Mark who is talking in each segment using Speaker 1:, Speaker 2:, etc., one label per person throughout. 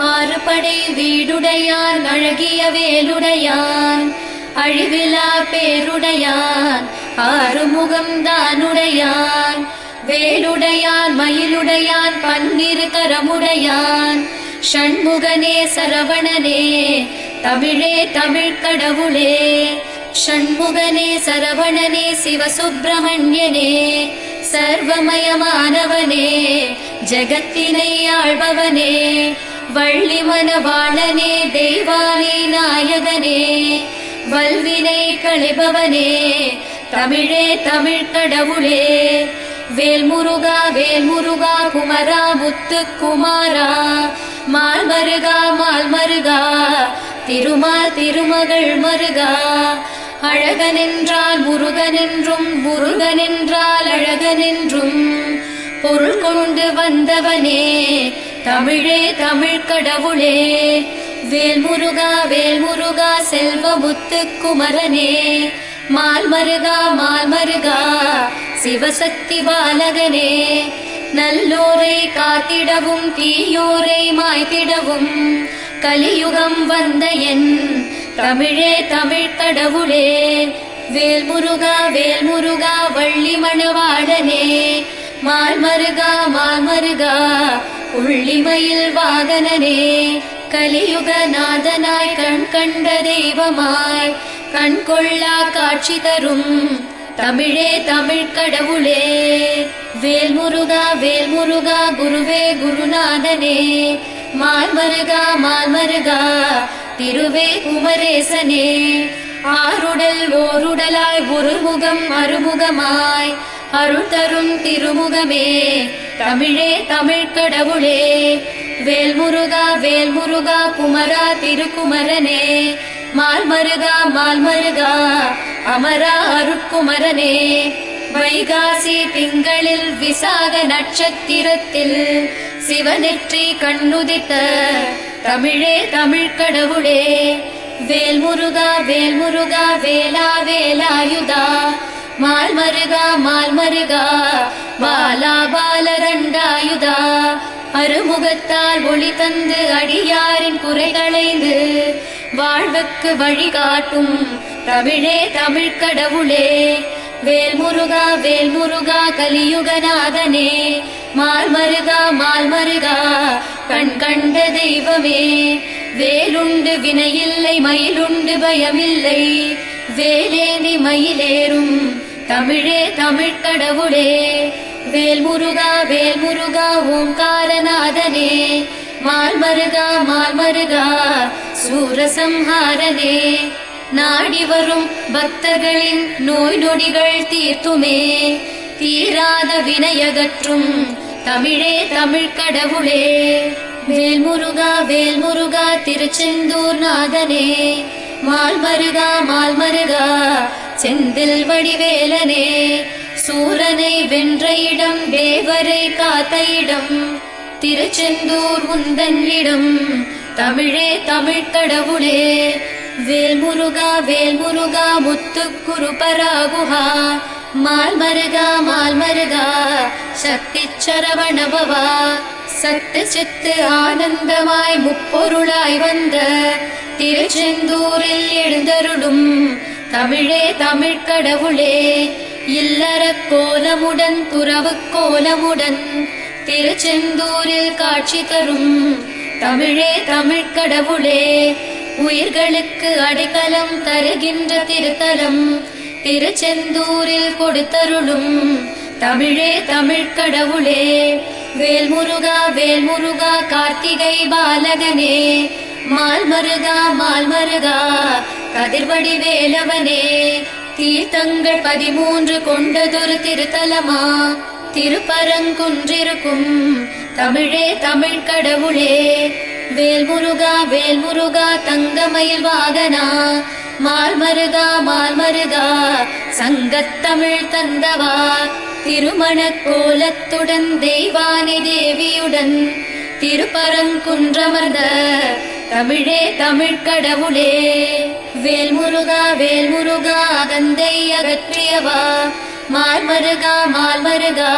Speaker 1: ஆறு படை வீடுடையான் அழகிய வேலுடையான் அழிவிலா பேருடையான் ஆறுமுகம் தானுடையான் வேலுடையான் மயிலுடையான் பன்னிரு கரமுடையான். ஷண்முகனே சரவணனே தமிழே தமிழ் கடவுளே. ஷண்முகனே சரவணனே சிவசுப்பிரமணியனே சர்வமயமானவனே ஜகத்தினை ஆழ்பவனே வள்ளி மனவாளனே தெய்வானே நாயகனே வல்வினை களைபவனே தமிழே தமிழ் கடவுளே. வேல்முருகா வேல்முருகா குமரா முத்து குமாரா மால்மருகா மால்மருகா திருமால் திருமகள் மருகா. அழகனென்றால் முருகனென்றும் முருகனென்றால் அழகனென்றும் பொருள் கொண்டு வந்தவனே தமிழே தமிழ் கடவுளே வேல்முருகா வேல்முருகா செல்வ முத்து குமரனே மால்மருகா மால்மருகா சிவசக்தி பாலகனே நல்லோரை காத்திடவும் தீயோரை மாய்த்திடவும் கலியுகம் வந்த என் தமிழே தமிழ் கடவுளே வேல்முருகா வேல்முருகா வள்ளி மணவாளனே மால்மருகா மால்மருகா உள்ளிமயில் வாகனனே கலியுகநாதனாய் கண் கண்ட தெய்வமாய் கண் கொள்ளா காட்சி தரும் தமிழே தமிழ் கடவுளே வேல்முருகா வேல்முருகா குருவே குருநாதனே மால்மருகா மால்மருகா திருவே குமரேசனே ஆருடல் ஓருடலாய் ஒருமுகம் அருமுகமாய் அருள் தரும் திருமுகமே தமிழே தமிழ் கடவுளே. வேல்முருகா வேல்முருகா குமரா திருக்குமரனே. மால்மருகா மால்மருகா அமரா அருட்குமரனே. வைகாசி திங்களில் விசாக நட்சத்திரத்தில் சிவனெற்றி கண்ணுதித்த தமிழே தமிழ் கடவுளே. வேல் முருகா வேல் முருகா வேலா வேலாயுதா. மால் மருகா மால் மருகா பாலா பாலரண்டாயுதா அருமுகத்தால் ஒளி தந்து அடியாரின் குறைகளைந்து வாழ்வுக்கு வழிகாட்டும் தமிழே தமிழ் கடவுளே. வேல் முருகா வேல் முருகா கலியுகநாதனே மால் மருகா மால் மருகா கண் கண்ட தெய்வமே. வேலுண்டு வினையில்லை மயிலுண்டு பயமில்லை. வேலேந்தி மயிலேறும் தமிழே தமிழ் கடவுளே. வேல்முருகா வேல்முருகா ஓங்காரநாதனே மால்மருகா மால்மருகா சூரசம்ஹாரனே. நாடி வரும் பக்தர்களின் நோய் நொடிகள் தீர்த்துமே. தீராத வினையகற்றும் தமிழே தமிழ் கடவுளே. வேல் முருகா வேல் முருகா திருச்செந்தூர் நாதனே. மால்மருகா மால்மருகா செந்தில் வடிவேலனே. சூரனை வென்ற இடம் தேவரை காத்த இடம். திருச்செந்தூர் உந்தன் இடம் தமிழே தமிழ் கடவுளே. வேல் முருகா வேல்முருகா வேல்முருகா முத்துக்குரு பராகுஹா. மால்மருகா மால்மருகா சக்தி சரவணபவா சத்து சித்து ஆனந்தமாய் முப்பொருளாய் வந்த திருச்செந்தூரில் எழுந்தருளும் தமிழே தமிழ் கடவுளே இல்லற கோலமுடன் துறவு கோலமுடன் திருச்செந்தூரில் காட்சி தரும் தமிழே தமிழ் கடவுளே உயிர்களுக்கு அடைக்கலம் தருகின்ற திருத்தலம் திருச்செந்தூரில் கொடுத்தருளும் தமிழே தமிழ் கடவுளே. வேல்முருகா வேல்முருகா கார்த்திகை பாலகனே. மால்மருகா மால்மருகா கதிர்வடி வேலவனே. தீர்த்தங்கள் பதிமூன்று கொண்டதொரு திருத்தலமா? திருப்பரங்குன்றிருக்கும் தமிழே தமிழ் கடவுளே. வேல்முருகா வேல்முருகா தங்கமயில் வாகனா. மால்மருகா மால்மருகா சங்கத்தமிழ் தந்தவா. திருமண கோலத்துடன் தெய்வானி தேவியுடன் திருப்பரங்குன்றமர்ந்த தமிழே தமிழ் கடவுளே. வேல்முருகா வேல்முருகா அகந்தை அகற்றியவா. மால்மருகா மால்மருகா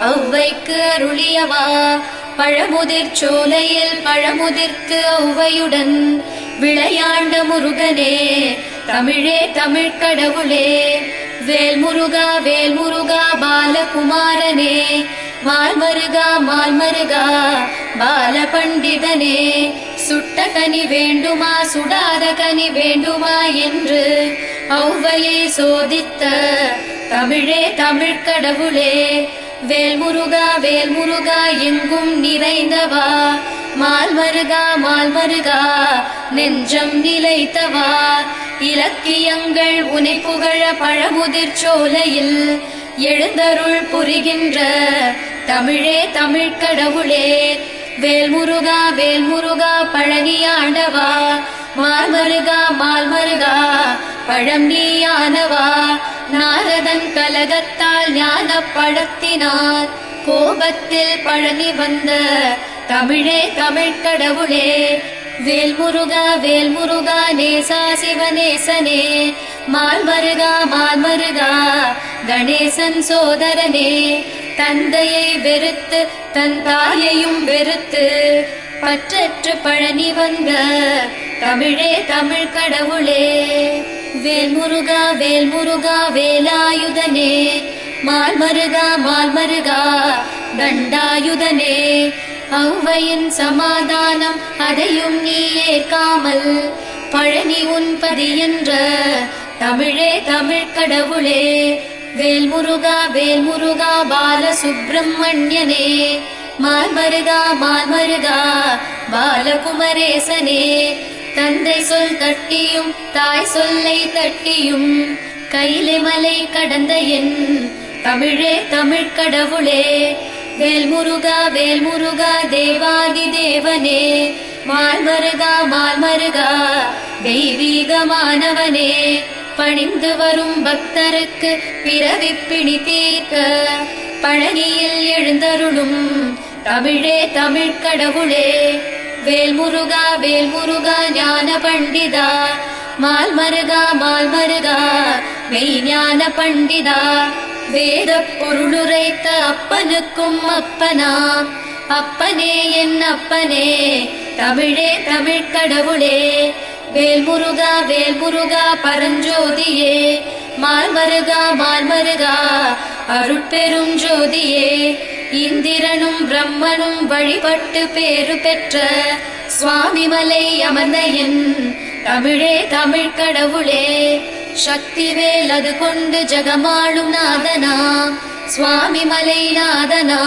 Speaker 1: ஔவைக்கு அருளியவா. பழமுதிர் சோலையில் பழமுதிர்க்கு ஔவையுடன் விளையாண்ட முருகனே தமிழே தமிழ் கடவுளே. வேல்முருகா வேல்முருகா பாலகுமாரனே. மால்மருகா மால்மருகா பால பண்டிதனே சுட்ட கனி வேண்டுமா சுடாத கனி வேண்டுமா என்று ஔவையை சோதித்த தமிழே தமிழ் வேல்முருகா வேல்முருகா எங்கும் நிறைந்தவா? மால்மருகா மால்மருகா நெஞ்சம் நிலைத்தவா? இலக்கியங்கள் உனை புகழ பழமுதிர் சோலையில் எழுந்தருள் புரிகின்ற தமிழே தமிழ் கடவுளே. வேல்முருகா வேல்முருகா பழனியாண்டவா மால்மருகா மால்மருகா பழம் நீயானவா நாரதன் கலகத்தால் ஞான பழத்தினார் கோபத்தில் பழனி வந்த தமிழே தமிழ் கடவுளே. வேல்முருகா வேல்முருகா நேசா சிவநேசனே. மால்மருகா மால்மருகா கணேசன் சோதரனே. தந்தையை வெறுத்து தன் தாயையும் வெறுத்து பற்றற்று பழனி வந்த தமிழே தமிழ் கடவுளே. வேல் முருகா வேல் முருகா வேலாயுதனே. மால்மருகா மால்மருகா தண்டாயுதனே. ஔவையின் சமாதானம் அதையும் நீ ஏற்காமல் பழனி உன்பதி என்ற தமிழே தமிழ் கடவுளே. வேல் முருகா வேல் முருகா பால சுப்பிரமணியனே மால்மருகா மால்மருகா பாலகுமரேசனே. தந்தை சொல் தட்டியும் தாய் சொல்லை தட்டியும் கையிலே மலை கடந்த என் தமிழே தமிழ் கடவுளே. வேல்முருகா வேல்முருகா தேவாதி தேவனே. மால்மருகா மால்மருகா தெய்வீகமானவனே. பணிந்து வரும் பக்தருக்கு பிறவி பிணி தீர்க்க பழனியில் எழுந்தருளும் தமிழே தமிழ் கடவுளே. வேல்முருகா வேல்முருகா ஞான பண்டிதா. மால்மருகா மால்மருகா மெய்ஞான பண்டிதா. வேத பொருளுரைத்த அப்பனுக்கும் அப்பனா. அப்பனே என் அப்பனே தமிழே தமிழ் கடவுளே. வேல்முருகா வேல்முருகா பரஞ்சோதியே. மால்மருகா மால்மருகா அருட்பெரும் ஜோதியே. இந்திரனும் பிரம்மனும் வழிபட்டு பேரு பெற்ற சுவாமிமலை அமர்ந்த என் தமிழே தமிழ் கடவுளே சக்தி வேல் அது கொண்டு ஜகமாளும் நாதனா. சுவாமி மலை நாதனா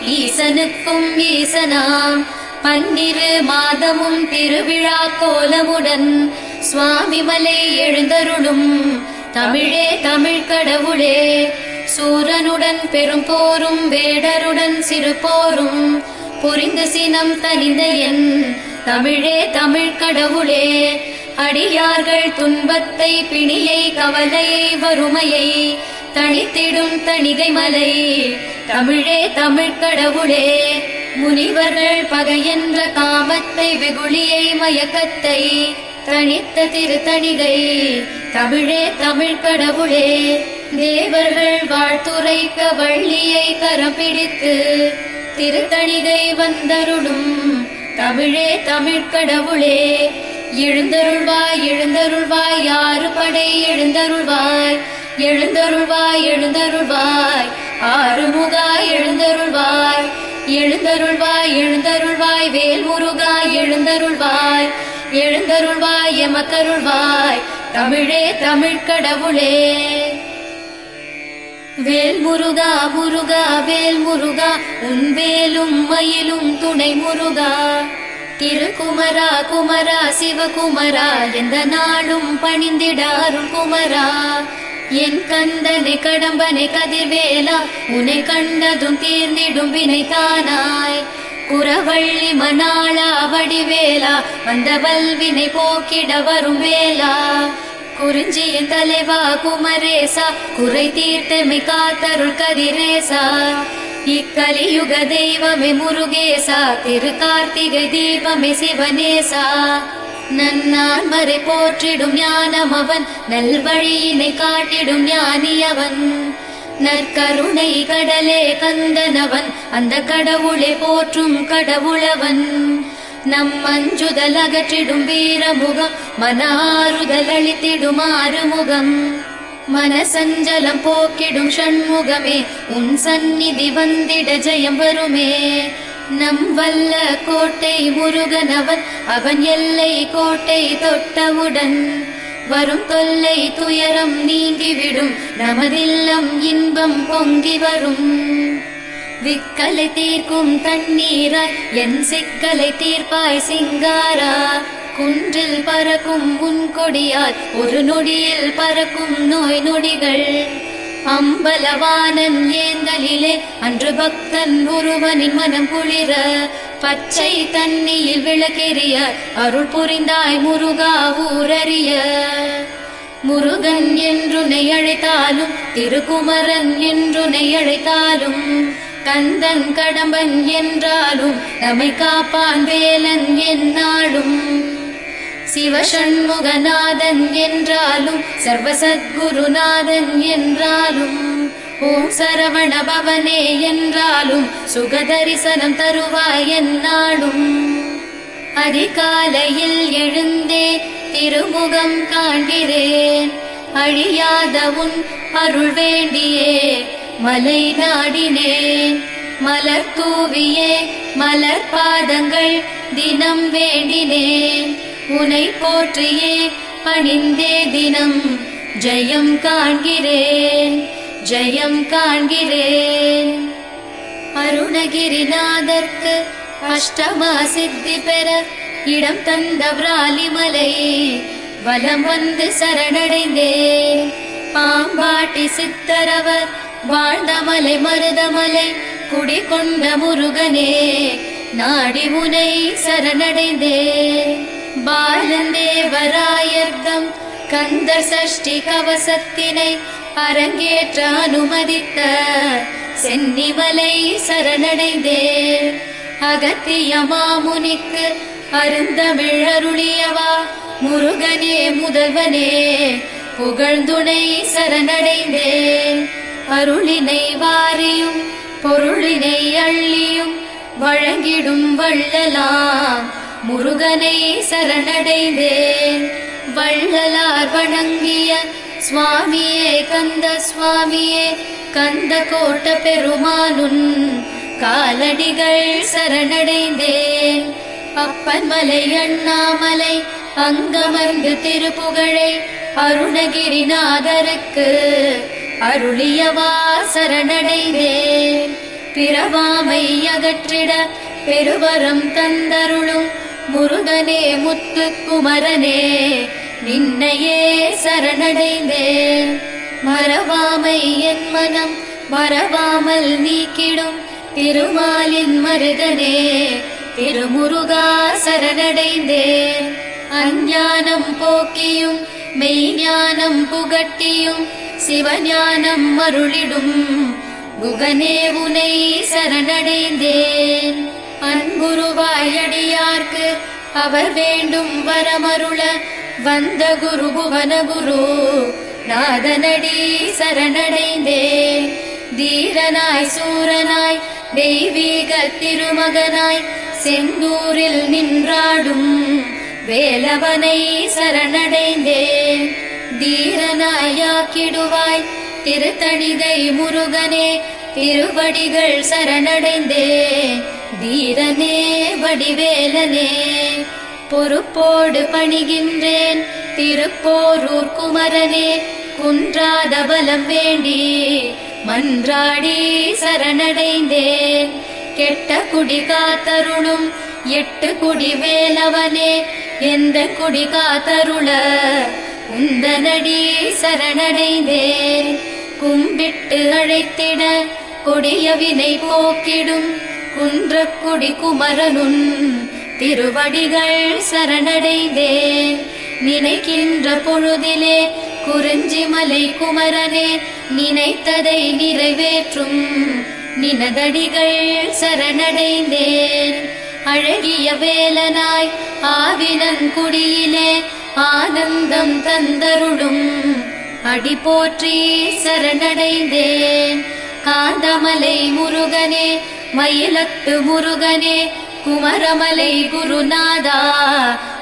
Speaker 1: ஈசனுக்கும் ஈசனாம் பன்னிரு மாதமும் திருவிழா கோலமுடன் சுவாமி மலை எழுந்தருளும். தமிழே தமிழ் கடவுளே சூரனுடன் பெரும் போரும் வேடருடன் சிறு போரும். புரிந்து சினம் தனிந்த என் தமிழே தமிழ் கடவுளே. அடியார்கள் துன்பத்தை பிணியை கவலையை வறுமையை தனித்திடும் தணிகை மலை. தமிழே தமிழ் கடவுளே. முனிவர்கள் பகையென்ற காமத்தை வெகுளியை மயக்கத்தை தனித்த திருத்தணிகை. தமிழே தமிழ் கடவுளே. தேவர்கள் வாழ்த்துரைக்க வள்ளியை கரம் பிடித்து திருத்தணிகை வந்தருளும் தமிழே தமிழ் கடவுளே எழுந்தருள்வாய் எழுந்தருள்வாய் யாரு படை எழுந்தருள்வாய்? எழுந்தருள்வாய் எழுந்தருள்வாய் ஆறுமுகா எழுந்தருள்வாய்? எழுந்தருள்வாய் எழுந்தருள்வாய் வேல் முருகா எழுந்தருள்வாய்? எழுந்தருள்வாய் எமக்கருள்வாய் தமிழே தமிழ் கடவுளே. வேல் முருகா முருகா வேல் முருகா உன் வேலும் மயிலும் துணை முருகா. திருக்குமரா குமரா சிவகுமரா எந்த நாளும் பணிந்திடாரும் குமரா. என் கந்தனை கடம்பனை கதிர்வேலா உன்னை கண்டதும் தீர்ந்திடும் வினைத்தானாய் குறவள்ளி மணாளா வடிவேலா வந்த வல்வினை போக்கிட வரும் வேலா குறிஞ்சியின் தலைவா குமரேசா குறை தீர்த்தமை காத்தருள் கதிரேசா. இக்கலியுக தெய்வமே முருகேசா திரு கார்த்திகை தீபமே சிவனேசா. நன்னான் மறை போற்றிடும் ஞானம் அவன் நல்வழியினை காட்டிடும் ஞானி அவன். நற்கருணை கடலே கந்தனவன் அந்த கடவுளை போற்றும் கடவுளவன் நம் அஞ்சுதல் அகற்றிடும் வீரமுகம் மன அளித்திடும் ஆறுமுகம் மனசஞ்சலம் போக்கிடும் ஷண்முகமே உன் சந்நிதி வந்திட ஜெயம் வருமே நம் வல்ல கோட்டை முருகனவன் அவன் எல்லை கோட்டை தொட்டவுடன் வரும் தொல்லை துயரம் நீங்கிவிடும் நமதில்லம் இன்பம் பொங்கி வரும் விக்கலை தீர்க்கும் தண்ணீராய் என் சிக்கலை தீர்ப்பாய் சிங்காரா? குன்றில் பறக்கும் உன் கொடியால் ஒரு நொடியில் பறக்கும் நோய் நொடிகள். அம்பலவானன் ஏந்தலிலே அன்று பக்தன் ஒருவனின் மனம் குளிர. பச்சை தண்ணியில் விளக்கெறிய அருள் புரிந்தாய் முருகா ஊரறிய. முருகன் என்றுனை அழைத்தாலும் திருக்குமரன் என்றுனை அழைத்தாலும் கந்தன் கடம்பன் என்றாலும் நம்மை காப்பான் வேலன் என்னாலும். சிவசண்முகநாதன் என்றாலும் சர்வசத்குருநாதன் என்றாலும் ஓம் சரவண பவனே என்றாலும் சுகதரிசனம் தருவாய் என்னாலும். அதிகாலையில் எழுந்தே திருமுகம் காண்கிறேன் அழியாத உன் அருள் வேண்டியே. மலை நாடினேன் மலர் தூவியே மலர் பாதங்கள் தினம் வேண்டினேன் உனை போற்றியே பணிந்தே தினம் ஜெயம் காண்கிறேன் ஜெயம் காண்கிறேன். அருணகிரிநாதர்க்கு அஷ்டமா சித்தி பெற இடம் தந்த விராலிமலை வலம் வந்து சரணடைந்தேன் பாம்பாட்டி சித்தரவர் வாழ்ந்தமலை மருதமலை குடி கொண்ட முருகனே நாடி முனை சரணடைந்தே. பாலந்தேவராயர்தம் கந்த சஷ்டி கவசத்தினை அரங்கேற்ற அனுமதித்த சென்னிமலை சரணடைந்தே. அகத்திய மாமுனிக்கு அருந்தமிழருளியவா முருகனே முதல்வனே புகழ்ந்துணை சரணடைந்தேன் அருளினை வாரியும் பொருளினை அள்ளியும் வழங்கிடும் வள்ளலாம் முருகனை சரணடைந்தேன். வள்ளலார் வணங்கிய சுவாமியே கந்த சுவாமியே கந்த கோட்ட பெருமானுன் காலடிகள் சரணடைந்தேன். அப்பன் மலை அண்ணாமலை அங்கமர்ந்து திருப்புகழை அருணகிரிநாதருக்கு அருளியவா சரணடைந்தேன் பிறவாமை அகற்றிட பெருவரம் தந்தருளும் முருகனே முத்து குமரனே நின்னையே சரணடைந்தே. மறவாமை என் மனம் மறவாமல் நீக்கிடும் திருமாலின் மருகனே. திருமுருகா சரணடைந்தே. அஞ்ஞானம் போக்கியும் மெய்ஞானம் புகட்டியும் சிவஞானம் அருளிடும். குகனே உனை சரணடைந்தேன். அன்புருவாயடியார்க்கு அவர் வேண்டும் வரமருள. வந்த குரு புவன குரு நாதனடி சரணடைந்தேன். தீரனாய் சூரனாய் தெய்வீக திருமகனாய் செந்தூரில் நின்றாடும். வேலவனை சரணடைந்தேன். தீரனாயாக்கிடுவாய் திருத்தணிதை முருகனே திருவடிகள் சரணடைந்தே தீரனே வடிவேலனே பொறுப்போடு பணிகின்றேன் திருப்போரூர் குமரனே குன்றாத பலம் வேண்டி மன்றாடி சரணடைந்தேன் கெட்ட குடி காத்தருளும் எட்டு குடி வேலவனே எந்த குடி காத்தருள உந்தனடி சரணடைந்தேன் கும்பிட்டு அழைத்திட கொடிய வினை போக்கிடும். குன்றக்குடி குமரனுன் திருவடிகள் சரணடைந்தேன் நினைக்கின்ற பொழுதிலே குறிஞ்சிமலை குமரனே நினைத்ததை நிறைவேற்றும். நினதடிகள் சரணடைந்தேன். அழகிய வேலனாய் ஆவினன் குடியிலே ஆனந்தம் தந்தருளும். அடி போற்றி சரணடைந்தேன். காந்தமலை முருகனே மயிலட்டு முருகனே குமரமலை குருநாதா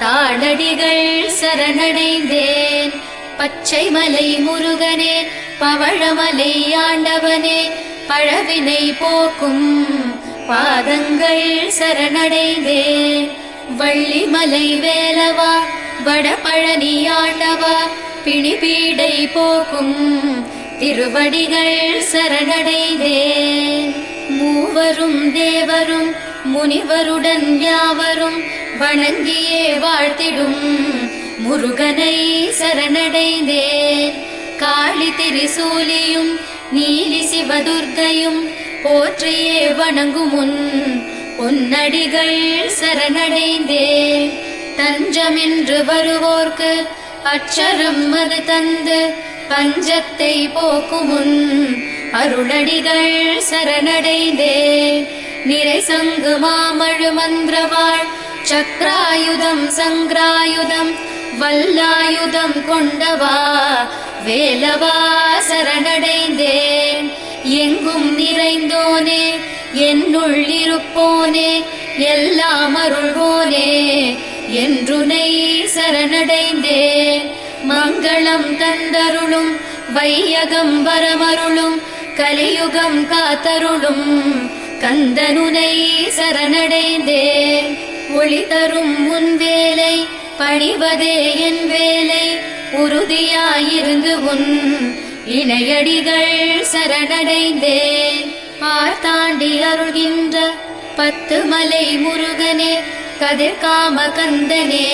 Speaker 1: தாளடிகள் சரணடைந்தேன். பச்சை மலை முருகனே பவழமலை ஆண்டவனே பழவினை போக்கும் பாதங்கள் சரணடைந்தேன். வள்ளிமலை வேலவா வடபழனி ஆண்டவா பிணிபீடை போக்கும் திருவடிகள் சரணடைதே மூவரும் தேவரும் முனிவருடன் யாவரும் வணங்கியே வாழ்த்திடும் முருகனை சரணடைந்தேன் காளி திரிசூலியும் நீலி சிவதுர்கையும் போற்றியே வணங்கும் முன் பொன்னடிகள் சரணடைந்தேன் தஞ்சமென்று வருவோர்க்கு அச்சரம் அது தந்து பஞ்சத்தை போக்குமுன் அருளடிகள் சரணடைந்தே. நிறை சங்கு மாமழு மந்திரவாள் சக்ராயுதம் சங்கிராயுதம் வல்லாயுதம் கொண்டவா வேலவா சரணடைந்தேன். எங்கும் நிறைந்தோனே என்னுள் இருப்போனே எல்லாம் அருள்வோனே. என்றுனை சரணடைந்தேன் மங்களம் தந்தருளும் வையகம் வரமருளும் கலியுகம் காத்தருளும் கந்தனுனை சரணடைந்தேன் ஒளி தரும் உன் வேலை பணிவதே என் வேலை உறுதியாயிருந்து உன் இணையடிகள் சரணடைந்தேன் பார்த்தாண்டி அருள்கின்ற பத்து மலை முருகனே கதிர்காம கந்தனே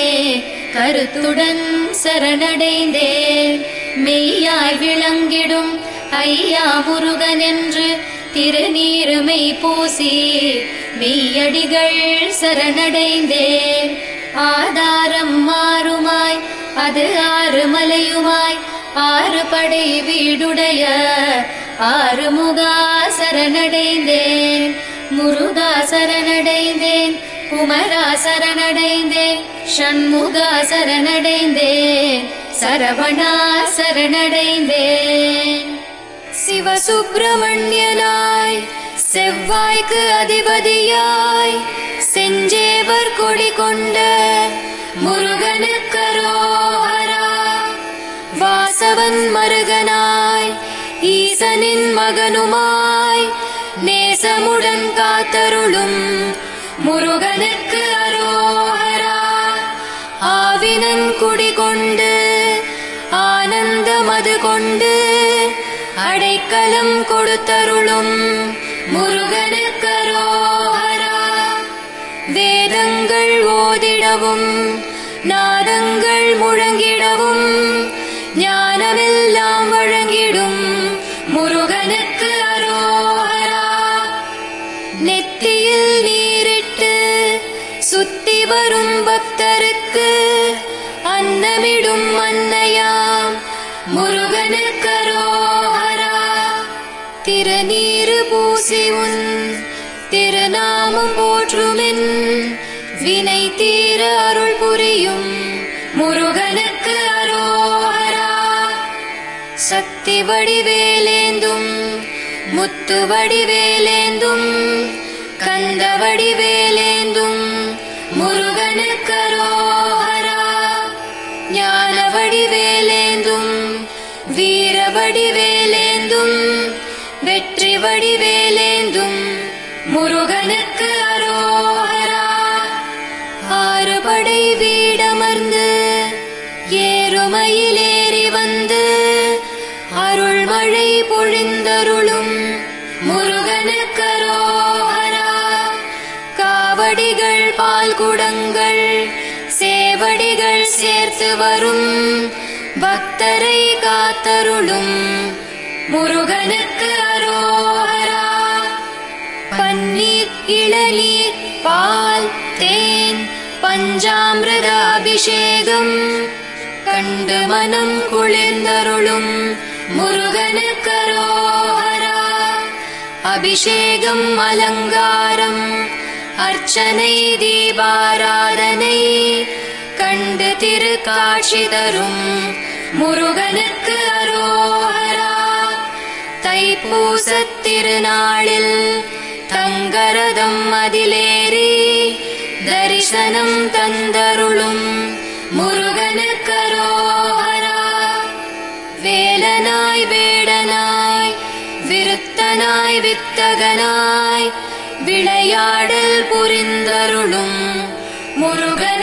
Speaker 1: கருத்துடன் சரணடைந்தேன் மெய்யாய் விளங்கிடும் ஐயா முருகன் என்று திருநீருமை பூசி மெய்யடிகள் சரணடைந்தேன் ஆதாரம் மாறுமாய் அது ஆறு மலையுமாய் ஆறு படை வீடுடைய ஆறு முகா சரணடைந்தேன். முருகா சரணடைந்தேன். குமரா சரணடைந்தே ஷண்முகா சரணடைந்தே சரவணா சரணடைந்தேன் சிவசுப்பிரமணியனாய் செவ்வாய்க்கு அதிபதியாய் செஞ்சேவர் கொடி கொண்ட முருகனுக்கரோஹரா. வாசவன் மருகனாய் ஈசனின் மகனுமாய் நேசமுடன் காத்தருளும் முருகனுக்கு அரோகரா ஆவினன் குடி கொண்டு ஆனந்தமது கொண்டு அடைக்கலம் கொடுத்தருளும் முருகனுக்கு அரோகரா வேதங்கள் ஓதிடவும் நாதங்கள் முழங்கிடவும் உன் திருநாமம் போற்றுமின். வினை தீர அருள் புரியும் முருகனுக்கு அரோஹரா சக்தி வடிவேலேந்தும் முத்து வடிவேலேந்தும் கந்த வடிவேலேந்தும் முருகனுக்கு அரோஹரா ஞான வடிவேலேந்தும் வீர வடிவேலேந்தும் வெற்றி வடிவே முருகனுக்கு அரோகரா ஆறு படை வீடமர்ந்து ஏறுமையிலேறி வந்து அருள் மழை பொழிந்தருளும் முருகனுக்கு அரோஹரா காவடிகள் பால் குடங்கள் சேவடிகள் சேர்த்து வரும் பக்தரை காத்தருளும் முருகனுக்கு அரோஹரா பன்னீர் இளநீர் பால் தேன் பஞ்சாமிரத அபிஷேகம் கண்டு மனம் குளிர்ந்தருளும் முருகனுக்கு அரோஹரா அபிஷேகம் அலங்காரம் அர்ச்சனை தீபாராதனை கண்டு திருக்காட்சி தரும் முருகனுக்கு அரோஹரா தைப்பூசத் திருநாளில் தங்கரதம் அதிலேறி தரிசனம் தந்தருளும் முருகனுக்கு அரோஹரா வேலனாய் வேடனாய் விருத்தனாய் வித்தகனாய் விளையாடல் புரிந்தருளும் முருகன்